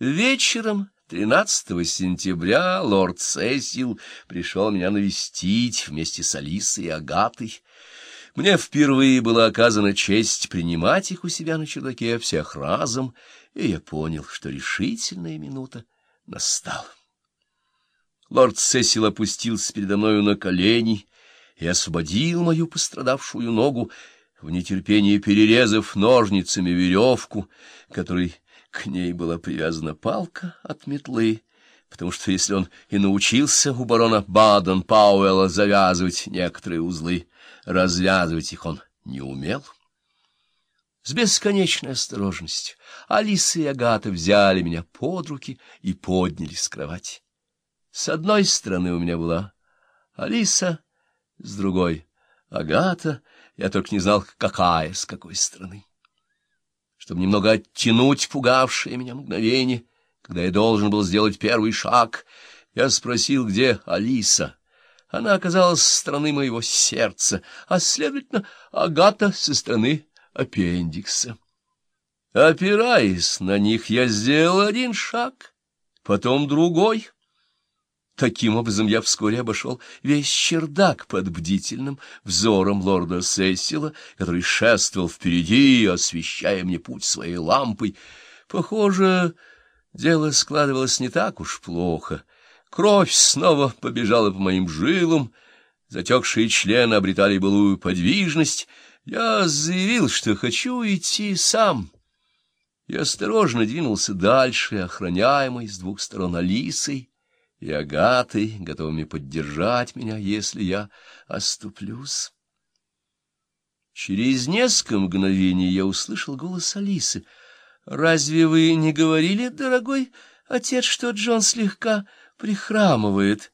Вечером 13 сентября лорд Сесил пришел меня навестить вместе с Алисой и Агатой. Мне впервые была оказана честь принимать их у себя на чердаке всех разом, и я понял, что решительная минута настала. Лорд Сесил опустился передо мною на колени и освободил мою пострадавшую ногу, в нетерпении перерезав ножницами веревку, которой к ней была привязана палка от метлы, потому что если он и научился у барона Баден-Пауэлла завязывать некоторые узлы, развязывать их он не умел. С бесконечной осторожностью Алиса и Агата взяли меня под руки и подняли с кровати. С одной стороны у меня была Алиса, с другой — Агата, я только не знал, какая, с какой стороны чтобы немного оттянуть пугавшее меня мгновение, когда я должен был сделать первый шаг. Я спросил, где Алиса. Она оказалась со стороны моего сердца, а, следовательно, Агата со стороны аппендикса. Опираясь на них, я сделал один шаг, потом другой — Таким образом, я вскоре обошел весь чердак под бдительным взором лорда Сесила, который шествовал впереди, освещая мне путь своей лампой. Похоже, дело складывалось не так уж плохо. Кровь снова побежала по моим жилам, затекшие члены обретали былую подвижность. Я заявил, что хочу идти сам. И осторожно двинулся дальше, охраняемый с двух сторон Алисой и Агатой, готовыми поддержать меня, если я оступлюсь. Через несколько мгновений я услышал голос Алисы. — Разве вы не говорили, дорогой отец, что Джон слегка прихрамывает?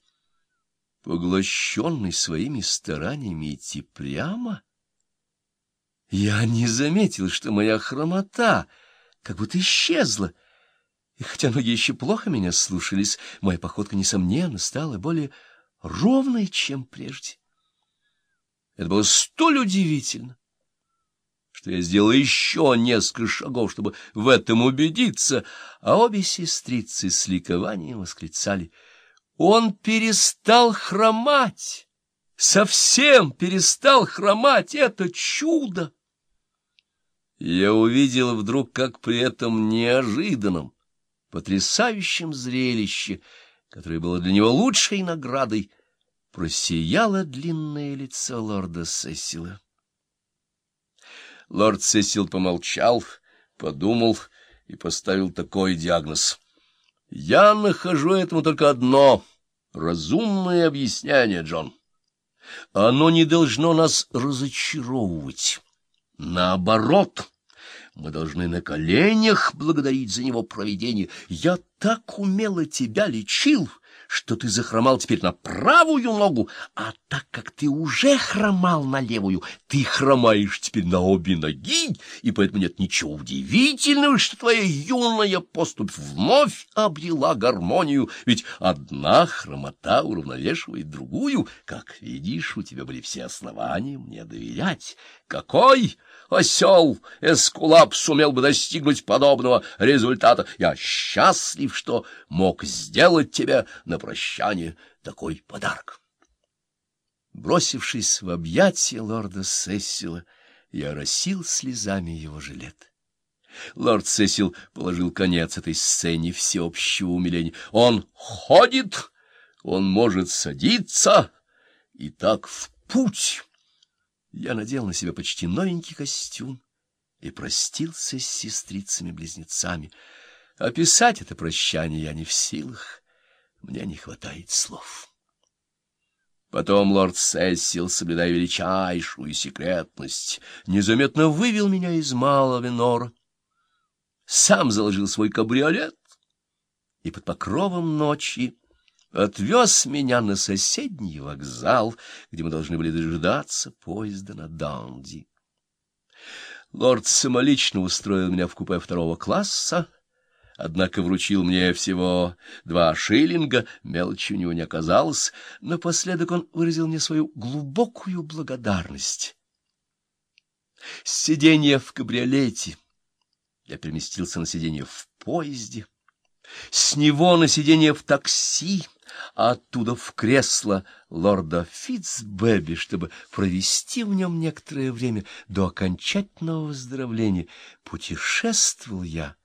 Поглощенный своими стараниями идти прямо, я не заметил, что моя хромота как будто исчезла. И хотя ноги еще плохо меня слушались, моя походка, несомненно, стала более ровной, чем прежде. Это было столь удивительно, что я сделал еще несколько шагов, чтобы в этом убедиться, а обе сестрицы с ликованием восклицали. Он перестал хромать, совсем перестал хромать, это чудо! Я увидел вдруг, как при этом неожиданном, потрясающем зрелище, которое было для него лучшей наградой, просияло длинное лицо лорда Сесила. Лорд Сесил помолчал, подумал и поставил такой диагноз. «Я нахожу этому только одно — разумное объяснение, Джон. Оно не должно нас разочаровывать. Наоборот...» Мы должны на коленях благодарить за него провидение. Я так умело тебя лечил, что ты захромал теперь на правую ногу, а так как ты уже хромал на левую, ты хромаешь теперь на обе ноги, и поэтому нет ничего удивительного, что твоя юная поступь вновь обрела гармонию, ведь одна хромота уравновешивает другую. Как видишь, у тебя были все основания мне доверять. Какой осел Эскулап сумел бы достигнуть подобного результата? Я счастлив, что мог сделать тебе на прощание такой подарок. Бросившись в объятия лорда Сесила, я росил слезами его жилет. Лорд Сесил положил конец этой сцене всеобщего умиления. Он ходит, он может садиться, и так в путь. Я надел на себя почти новенький костюм и простился с сестрицами-близнецами. Описать это прощание я не в силах, мне не хватает слов. Потом лорд Сессил, соблюдая величайшую секретность, незаметно вывел меня из малого Венора, сам заложил свой кабриолет и под покровом ночи отвез меня на соседний вокзал, где мы должны были дожидаться поезда на Данди. Лорд самолично устроил меня в купе второго класса, однако вручил мне всего два шиллинга, мелочи у него не оказалось. Напоследок он выразил мне свою глубокую благодарность. Сиденье в кабриолете. Я переместился на сиденье в поезде. с него на сиденье в такси, а оттуда в кресло лорда Фитцбэби, чтобы провести в нем некоторое время до окончательного выздоровления, путешествовал я